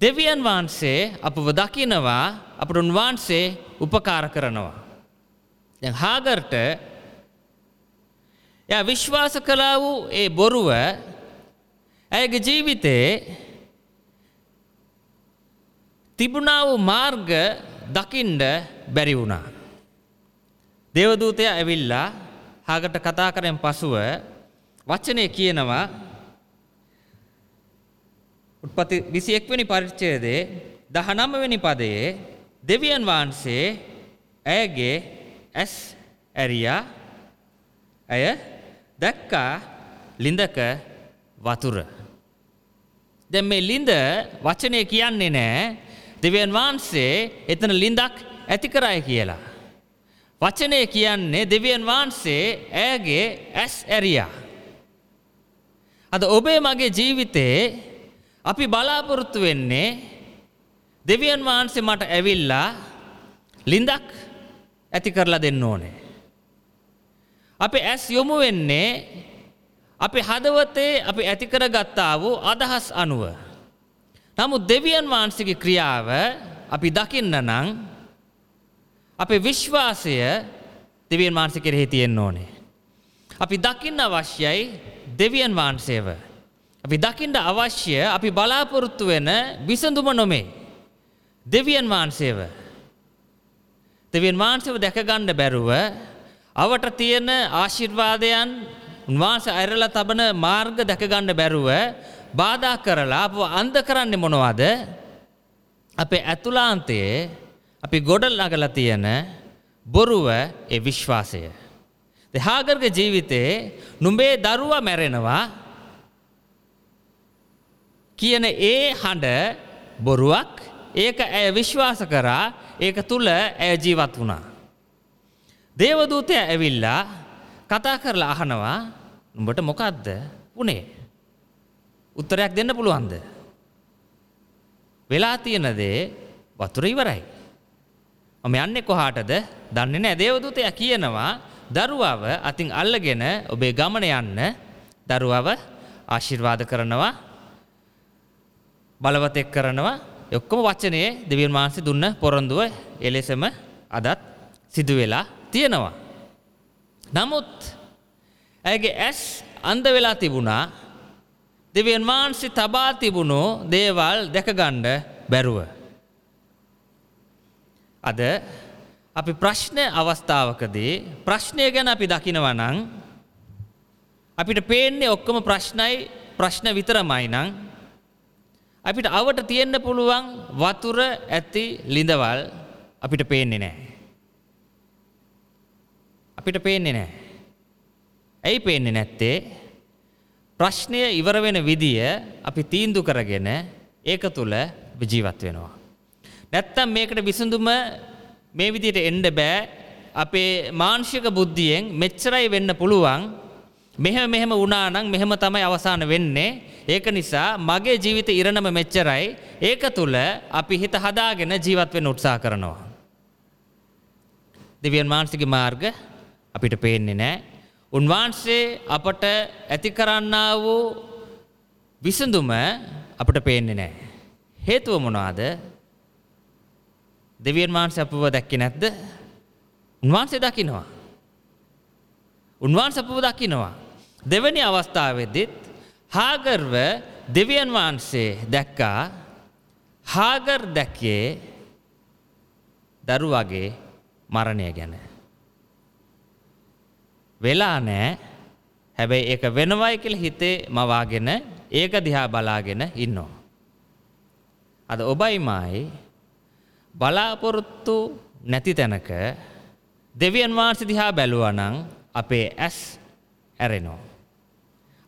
[SPEAKER 2] දෙවියන් වහන්සේ අපව දකිනවා අපට උන්වහන්සේ උපකාර කරනවා. දැන් හාගර්ට ය විශ්වාස කලා වූ ඒ බොරුව ඇයගේ ජීවිතේ තිබුණා වූ මාර්ග දකින්ඩ බැරි වුණා. දේවදූතය ඇවිල්ලා හාගට කතා කරෙන් පසුව වචනය කියනවා උත්පති විසි එක්වැනි පරිච්චයදේ දහනම්මවෙනි පදයේ දෙවියන් වහන්සේ ඇයගේ ඇස් ඇරියා ඇය දැක්කා ලිඳක වතුර. දැ මේ ලිඳ වචනය කියන්නේ නෑ දෙවියන් වහන්සේ එතන ලිඳක් ඇති කරයි කියලා. වචනය කියන්නේ දෙවියන් වහන්සේ ඇගේ ඇස් ඇරියා. අද ඔබේ මගේ ජීවිතේ අපි බලාපොරොත්තු වෙන්නේ දෙවියන් වහන්සේ මට ඇවිල්ලා ලිඳක් ඇති කරලා දෙන්න ඕනේ. අපි ඇස් යොමු වෙන්නේ අපි හදවතේ අපි ඇතිකර ගත්තා වූ අදහස් අනුව. නමුත් දෙවියන් වහන්සේගේ ක්‍රියාව අපි දකින්න නං අපේ විශ්වාසය දෙවියන් වහන්සේ කෙරෙහි තියෙන්න ඕනේ. අපි දකින්න අවශ්‍යයි දෙවියන් වහන්සේව. අපි දකිින්ට අවශ්‍ය අපි බලාපොරොත්තු වෙන විසඳුම නොමේ. දෙවියන් වහන්සේව. දෙවියන් වහන්සේව දැකගණ්ඩ බැරුව අවට තියෙන ආශිර්වාදයන් උන්වහන්සේ අයරල තබන මාර්ග දැකගණ්ඩ බැරුව බාධා කරලා අප අන්ද කරන්නේ මොනවාද අපේ ඇතුලාන්තයේ අපි ගොඩල් අගල තියෙන බොරුව ඒ විශ්වාසය. දෙහාගර්ග ජීවිතේ නුඹේ දරුවා මැරෙනවා කියන ඒ හඬ බොරුවක් ඒක ඇය විශ්වාස කරා ඒක තුළ ඇය ජීවත් වුණා. දේවදූතය ඇවිල්ලා කතා කරලා අහනවා උඹට මොකක්ද වනේ උත්තරයක් දෙන්න පුළුවන්ද. වෙලා තියෙනදේ වතුර ඉවරයි. මම යන්නේ කොහාටද? දන්නේ නෑ. දේවදූතය කියනවා දරුවාව අතින් අල්ලගෙන ඔබේ ගමන යන්න. දරුවාව ආශිර්වාද කරනවා. බලවතෙක් කරනවා. ඔක්කොම වචනයේ දෙවියන් වහන්සේ දුන්න පොරොන්දුව එලෙසම අදත් සිදු වෙලා තියෙනවා. නමුත් ඇගේ ඇස් අන්ද වෙලා තිබුණා දෙවියන් වහන්සේ තබා තිබුණු දේවල් දැකගණ්ඩ බැරුව. අද අපි ප්‍රශ්නය අවස්ථාවකදී ප්‍රශ්නය ගැන අපි දකිනවනං අපිට පේන්නේ ඔක්කොම ප්‍රශ්නයි ප්‍රශ්න විතරමයි නං අපිට අවට තියෙන්න පුළුවන් වතුර ඇති ලිඳවල් අපිට පේන්නේ නෑ. අපිට පේන්නේ නෑ. ඇයි පේන්නේ නැත්තේ ප්‍රශ්නය ඉවර වෙන විදිය අපි තීන්දු කරගෙන ඒක තුළ විජීවත් වෙනවා. නැත්තම් මේකට විසඳුම මේ විදියට එන්ඩ බෑ අපේ මාංශික බුද්ධියෙන් මෙච්චරයි වෙන්න පුළුවන් මෙහෙම මෙහෙම වුණානං මෙහෙම තමයි අවසාන වෙන්නේ ඒක නිසා මගේ ජීවිත ඉරණම මෙච්චරයි ඒක තුළ අපි හිත හදාගෙන ජීවත් වෙන උත්සා කරනවා. දෙවියන් වහන්සේගේ මාර්ග අපිට පේන්නේ නෑ. උන්වහන්සේ අපට ඇති කරන්නා වූ විසඳුම අපට පේන්නේ නෑ. හේතුව මොනවාද දෙවියන් වහන්සේ අපව දැක්කේ නැද්ද? උන්වහන්සේ දකිනවා. උන්වහන්සේ අපව දකිනවා. දෙවැනි අවස්ථාවේදීත් හාගර්ව දෙවියන් වහන්සේ දැක්කා හාගර් දැක්කේ දරුවගේ මරණය ගැන. වෙලා නෑ හැබැයි ඒක වෙනවයි කියල හිතේ මවාගෙන ඒක දිහා බලාගෙන ඉන්නවා. අද ඔබයිමයි බලාපොරොත්තු නැති තැනක දෙවියන් වහන්සේ දිහා බැලුවනං අපේ ඇස් ඇරෙනවා.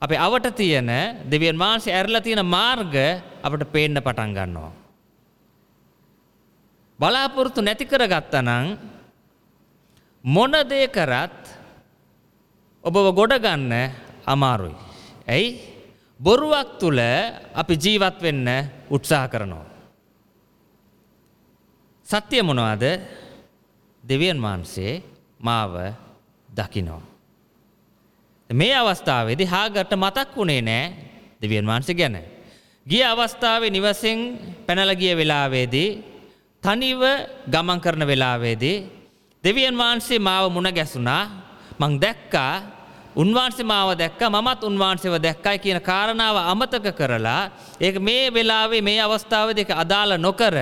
[SPEAKER 2] අපේ අවට තියෙන දෙවියන් වහන්සේ ඇරලා තියෙන මාර්ග අපට පේන්න පටන් ගන්නවා. බලාපොරොත්තු නැති කර ගත්තනං මොන දේ කරත් ඔබව ගොඩගන්න අමාරුයි. ඇයි බොරුවක් තුළ අපි ජීවත් වෙන්න උත්සාහ කරනවා. සත්‍යය මොනවාද දෙවියන් වහන්සේ මාව දකිනෝ. මේ අවස්ථාවේදි හාගට මතක් වුණේ නෑ දෙවියන් වහන්සේ ගැන. ගිය අවස්ථාවේ නිවසෙන් පැනලගිය වෙලාවේදී තනිව ගමන් කරන වෙලාවේදී දෙවියන් වහන්සේ මාව මුණ ගැසුනා මං දැක්කා උන්වහන්සේ මාව දැක්ක මමත් උන්වහන්සේව දැක්කයි කියන කාරණාව අමතක කරලා ඒක මේ වෙලාවේ මේ අවස්ථාව දෙක අදාළ නොකර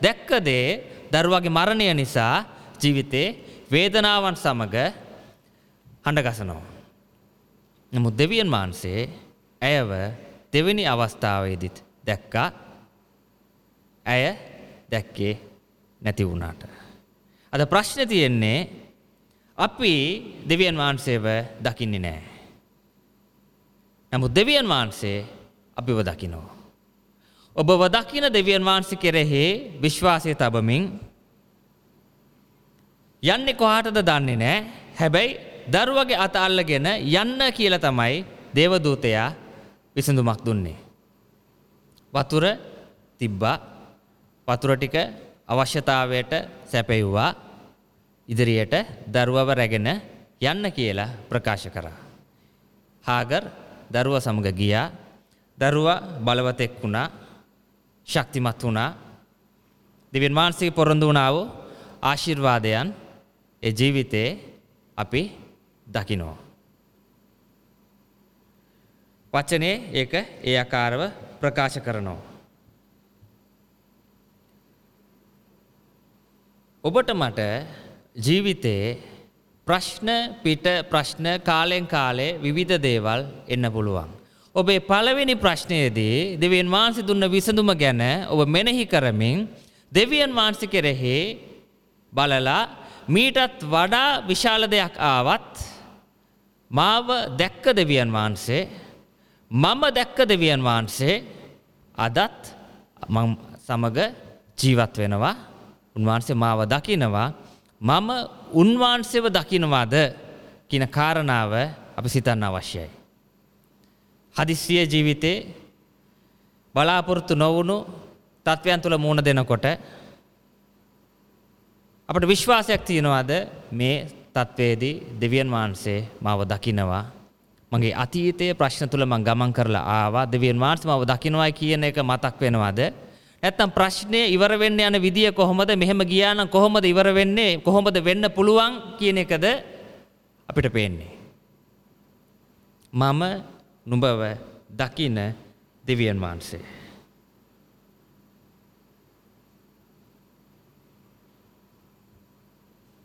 [SPEAKER 2] දැක්කදේ දරුවගේ මරණය නිසා ජීවිතේ වේදනාවන් සමග හඬගසනවා. නමුත් දෙවියන් වහන්සේ ඇයව දෙවැනි අවස්ථාවේදිත් දැක්කා ඇය දැක්කේ නැති වුණාට. අද ප්‍රශ්න තියෙන්නේ අපි දෙවියන් වහන්සේව දකින්නේ නෑ. නමුත් දෙවියන් වහන්සේ අපිව දකිනෝ. ඔබ වදකින දෙවියන් වහන්සේ කෙරෙහි විශ්වාසය තබමින් යන්නේ කොහාටද දන්නේ නෑ හැබැයි දරුවගේ අත අල්ලගෙන යන්න කියල තමයි දේවදූතයා විසඳුමක් දුන්නේ. වතුර තිබ්බා වතුර ටික අවශ්‍යතාවයට සැපෙව්වා ඉදිරියට දරුවව රැගෙන යන්න කියලා ප්‍රකාශ කරා. හාගර් දරුව සමග ගියා දරුව බලවතෙක් වුණා ශක්තිමත් වුණා දෙවන් මාන්සික පොරොන්දු වනාව ආශිර්වාදයන් ඒ ජීවිතේ අපි දකිනෝ. වචනේ ඒක ඒ අකාරව ප්‍රකාශ කරනවා. ඔබට මට ජීවිතයේ ප්‍රශ්න පිට ප්‍රශ්න කාලෙන් කාලේ විවිධ දේවල් එන්න පුළුවන්. ඔබේ පළවෙනි ප්‍රශ්නයේදී දෙවියන් වහන්සේ දුන්න විසඳුම ගැන ඔබ මෙනෙහි කරමින් දෙවියන් වහන්සේ කෙරෙහි බලලා මීටත් වඩා විශාල දෙයක් ආවත් මාව දැක්ක දෙවියන් වහන්සේ මම දැක්ක දෙවියන් වහන්සේ අදත් සමග ජීවත් වෙනවා උන්වහන්සේ මාව දකිනවා මම උන්වහන්සේව දකිනවාද කියන කාරණාව අපි සිතන්න අවශ්‍යයි. හදිස්සිය ජීවිතේ බලාපොරොත්තු නොවුණු තත්ත්වයන් තුළ මුණ දෙනකොට අපට විශ්වාසයක් තියෙනවාද? මේ තත්ත්වයේදී දෙවියන් වහන්සේ මාව දකිනවා. මගේ අතීතයේ ප්‍රශ්න තුළ මං ගමන් කරලා ආවා. දෙවියන් වහන්සේ මාව දකිනවායි කියන එක මතක් වෙනවාද? නැත්තම් ප්‍රශ්නය ඉවර වෙන්න යන විදිය කොහොමද? මෙහෙම ගියා නම් කොහොමද ඉවර වෙන්නේ? කොහොමද වෙන්න පුළුවන් කියන එකද අපිට පේන්නේ. මම නුඹව දකින දෙවියන් වහන්සේ.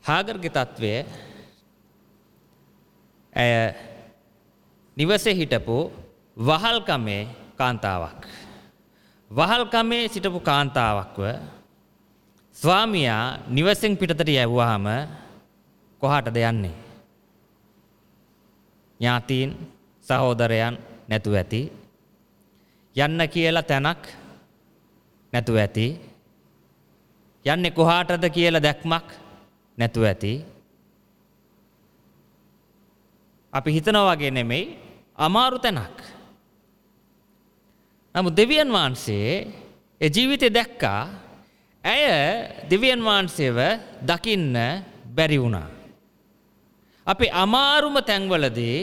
[SPEAKER 2] හාගර්ගේ තත්ත්වය ඇය නිවසේ හිටපු වහල්කමේ කාන්තාවක්. වහල්කමේ සිටපු කාන්තාවක්ව ස්වාමියා නිවසෙන් පිටතට යැව්වාහම කොහාටද යන්නේ. ඥාතීන් සහෝදරයන් නැතුව ඇති. යන්න කියලා තැනක් නැතුව ඇති. යන්නේ කොහාටද කියලා දැක්මක් නැතුව ඇති. අපි හිතනවා වගේ නෙමෙයි අමාරු තැනක්. නමු දෙවියන් වහන්සේ ඒ ජීවිතය දැක්කා ඇය දෙවියන් වහන්සේව දකින්න බැරි වුණා. අපි අමාරුම තැන්වලදී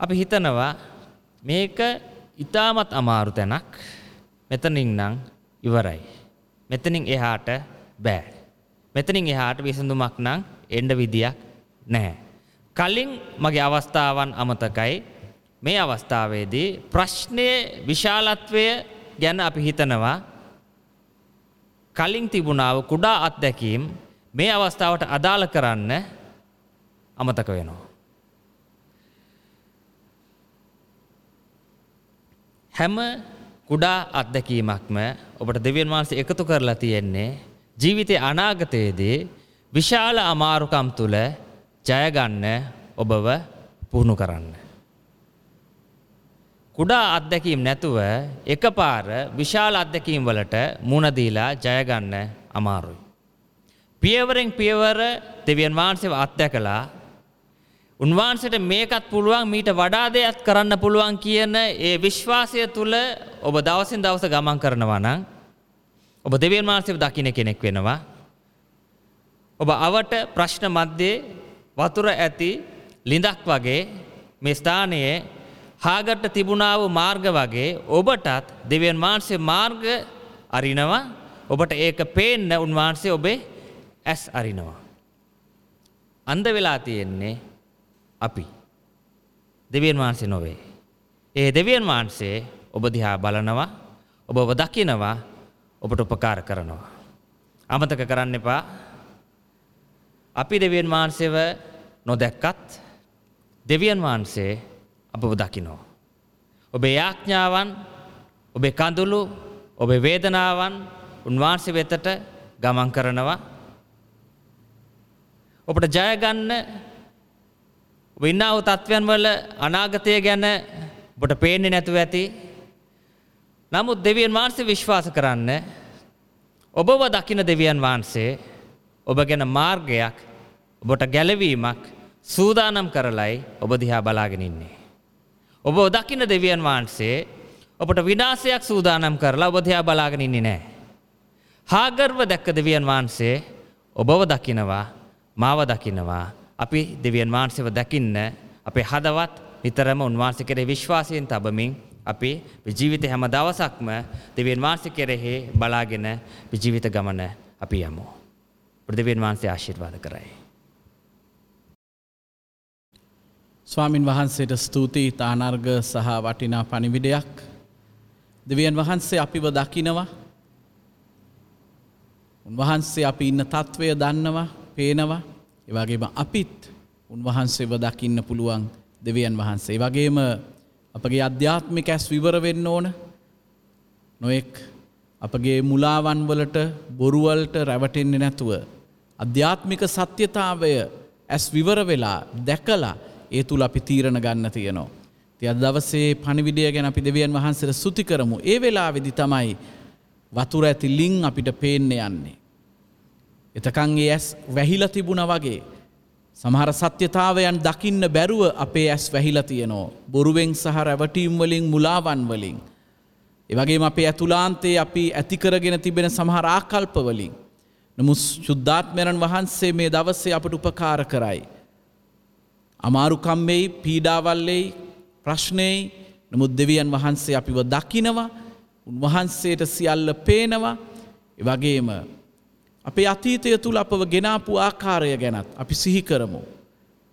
[SPEAKER 2] අපි හිතනවා මේක ඉතාමත් අමාරු තැනක් මෙතනින් නං ඉවරයි. මෙතනින් එහාට බෑ. මෙතනින් එහාට විසඳුමක් නං එන්ඩ විදියක් නැහැ. කලින් මගේ අවස්ථාවන් අමතකයි මේ අවස්ථාවේදී ප්‍රශ්නය විශාලත්වය ගැන අපි හිතනවා කලින් තිබුණාව කුඩා අත්දැකීම් මේ අවස්ථාවට අදාළ කරන්න අමතක වෙනවා. හැම කුඩා අත්දැකීමක්ම ඔබට දෙවියන් වහන්සේ එකතු කරලා තියෙන්නේ ජීවිතය අනාගතයේදී විශාල අමාරුකම් තුළ ජයගන්න ඔබව පුහුණු කරන්න. කුඩා අත්දැකීම් නැතුව එක පාර විශාල අත්දැකීම් වලට මුණදීලා ජයගන්න අමාරුයි. පියවරෙන් පියවර දෙවියන් වහන්සේව අත්දැකලා උන්වහන්සට මේකත් පුළුවන් මීට වඩා දෙයක් කරන්න පුළුවන් කියන ඒ විශ්වාසය තුළ ඔබ දවසින් දවස ගමන් කරනවා නම් ඔබ දෙවියන් වහන්සේව දකින කෙනෙක් වෙනවා. ඔබ අවට ප්‍රශ්න මධ්‍යේ වතුර ඇති ලිඳක් වගේ මේ ස්ථානයේ හාගට තිබුණාව මාර්ග වගේ ඔබටත් දෙවියන් වහන්සේ මාර්ග අරිනවා ඔබට ඒක පේන්න උන්වහන්සේ ඔබේ ඇස් අරිනවා. අන්ද වෙලා තියෙන්නේ අපි. දෙවියන් වහන්සේ නොවේ. ඒ දෙවියන් වහන්සේ ඔබ දිහා බලනවා ඔබ ඔබ දකිනවා ඔබට උපකාර කරනවා. අමතක කරන්න එපා අපි දෙවියන් වහන්සේව නොදැක්කත් දෙවියන් වහන්සේ අපව දකිනෝ. ඔබේ යාඥාවන් ඔබේ කඳුළු ඔබේ වේදනාවන් උන්වහන්සේ වෙතට ගමන් කරනවා. ඔබට ජයගන්න වින්නාව තත්ත්වයන් වල අනාගතය ගැන ඔබට පේන්නේ නැතුව ඇති. නමුත් දෙවියන් වහන්සේ විශ්වාස කරන්න ඔබව දකින දෙවියන් වහන්සේ ඔබ ගැන මාර්ගයක් ඔබට ගැලවීමක් සූදානම් කරලයි ඔබ දිහා බලාගෙන ඉන්නේ. ඔබ දකින දෙවියන් වහන්සේ ඔබට විනාසයක් සූදානම් කරලා ඔබ දිහා බලාගෙන ඉන්නේ නෑ. හාගර්ව දැක්ක දෙවියන් වහන්සේ ඔබව දකිනවා මාව දකිනවා අපි දෙවියන් වහන්සේව දකින්න අපේ හදවත් නිතරම උන්වහන්සේ කෙරේ විශ්වාසයෙන් තබමින් අපි ජීවිත හැම දවසක්ම දෙවියන් වහන්සේ කෙරෙහි බලාගෙන ජීවිත ගමන අපි යමු. ප්‍රතිවෙන් වහන්සේ ආශිර්වාද කරයි.
[SPEAKER 1] ස්වාමින් වහන්සේට ස්තුතියි තානර්ග සහ වටිනා පනිවිඩයක්. දෙවියන් වහන්සේ අපිව දකිනවා. උන්වහන්සේ අපි ඉන්න තත්ත්වය දන්නවා පේනවා එවගේම අපිත් උන්වහන්සේව දකින්න පුළුවන් දෙවියන් වහන්සේ. වගේම අපගේ අධ්‍යාත්මික ඇස් විවර වෙන්න ඕන නොෙක් අපගේ මුලාවන් වලට බොරුවල්ට රැවටෙන්නේ නැතුව. අධ්‍යාත්මික සත්‍යතාවය ඇස් විවර වෙලා දැකලා ඒ තුළ අපි තීරණ ගන්න තියනවා. ති අද දවසේ පණිවිඩිය ගැන අපි දෙවියන් වහන්සට සුති කරමු. ඒ වෙලා වෙදි තමයි වතුර ඇති ලිං අපිට පේන්න යන්නේ. එතකං ඒ ඇස් වැහිල තිබුණ වගේ. සමහර සත්‍යතාවයන් දකින්න බැරුව අපේ ඇස් වැහිල තියනෝ. බොරුවෙන් සහ රැවටීම් වලින් මුලාවන් වලින්. එවගේ අපේ ඇතුලාන්තේ අපි ඇතිකරගෙන තිබෙන සමහර ආකල්පවලින්. නමුත් ශුද්ධාත්මරන් වහන්සේ මේ දවස්සේ අපට උපකාර කරයි. අමාරුකම්වෙයි පීඩාවල්ලෙයි ප්‍රශ්නයයි නමුත් දෙවියන් වහන්සේ අපිව දකිනවා උන්වහන්සේට සියල්ල පේනවා එවගේම අපේ අතීතය තුළ අපව ගෙනාපු ආකාරය ගැනත් අපි සිහි කරමු.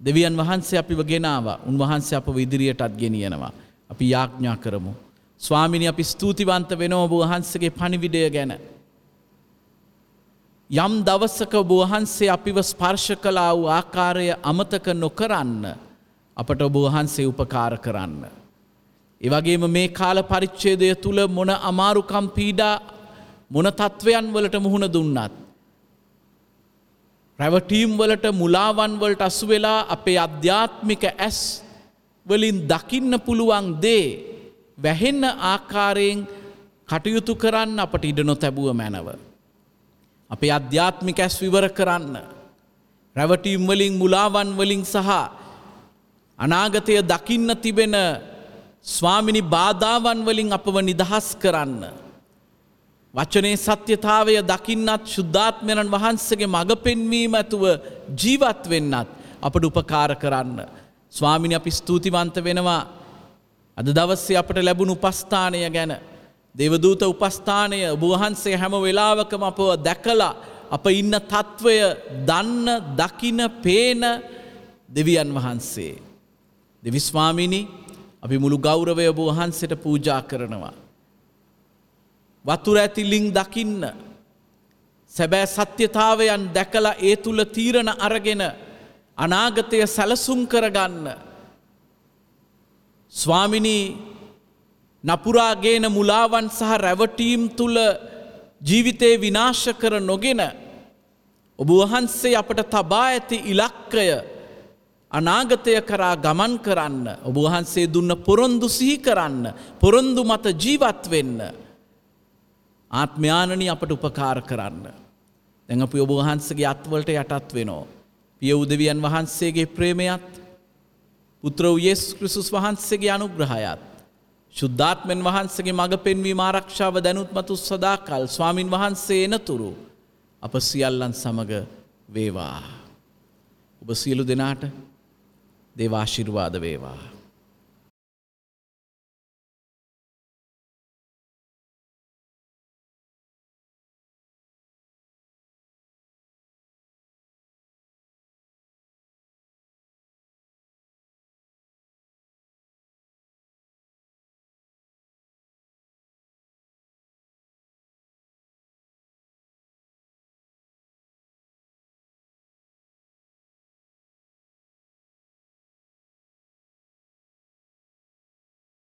[SPEAKER 1] දෙවියන් වහන්සේ අපිව ගෙනාව උන්වහන්සේ අප ඉදිරියටත් ගෙනියනවා. අපි යාඥා කරමු. ස්වාමිනි අපි ස්තුතිවන්ත වෙනෝ ඔබ වහන්සගේ පණිවිඩය ගැන. යම් දවස්සක ඔබවහන්සේ අපිව ස්පර්ශ කලා වූ ආකාරය අමතක නොකරන්න අපට ඔබ වහන්සේ උපකාර කරන්න. ඒවගේම මේ කාල පරිච්චේදය තුළ මොන අමාරුකම් පීඩා මොන තත්ත්වයන් වලට මුහුණ දුන්නත්. රැවටීම් වලට මුලාවන් වලට අසු වෙලා අපේ අධ්‍යාත්මික ඇස් වලින් දකින්න පුළුවන් දේ වැහෙන්න ආකාරයෙන් කටයුතු කරන්න අපට ඉඩ නොතැබුව මැනව. අපේ අධ්‍යාත්මික ඇස් විවර කරන්න. රැවටීම් වලින් මුලාවන් වලින් සහ අනාගතය දකින්න තිබෙන ස්වාමිනි බාධාවන් වලින් අපව නිදහස් කරන්න. වචනේ සත්‍යතාවය දකින්නත් ශුද්ධාත්මයණන් වහන්සගේ මඟ පෙන්වීම ඇතුව ජීවත් වෙන්නත් අපට උපකාර කරන්න. ස්වාමිනි අපි ස්තුතිවන්ත වෙනවා අද දවස්සේ අපට ලැබුණු උපස්ථානය ගැන. දෙවදූත උපස්ථානය ඔබවහන්සේ හැම වෙලාවකම අපව දැකලා අප ඉන්න තත්ත්වය දන්න දකින පේන දෙවියන් වහන්සේ. දෙවිස්වාමිනි අපි මුළු ගෞරවය ඔබ වහන්සට පූජා කරනවා. වතුර ඇතිලිං දකින්න. සැබෑ සත්‍යතාවයන් දැකලා ඒ තුළ තීරණ අරගෙන අනාගතය සැලසුම් කරගන්න. ස්වාමිනී නපුරාගේන මුලාවන් සහ රැවටීම් තුළ ජීවිතේ විනාශ කර නොගෙන ඔබ වහන්සේ අපට තබා ඇති ඉලක්කය අනාගතය කරා ගමන් කරන්න ඔබ වහන්සේ දුන්න පොරොන්දු සිහි කරන්න පොරොන්දු මත ජීවත් වෙන්න ආත්මයානනී අපට උපකාර කරන්න. දැඟ අපි ඔබ වහන්සගේ අත්වලට යටත් වෙනෝ. පිය උදවියන් වහන්සේගේ ප්‍රේමයත් පුත්‍ර වූ යෙස් ක්‍රිසුස් වහන්සේගේ අනුග්‍රහයත්. ශුද්ධාත්මෙන් වහන්සගේ මඟ පෙන්වී ආරක්ෂාව දැනුත්මතු සදාකල් ස්වාමින් වහන්සේ එනතුරු අප සියල්ලන් සමග වේවා. ඔබ සියලු දෙනාට දේවාශිර්වාද වේවා.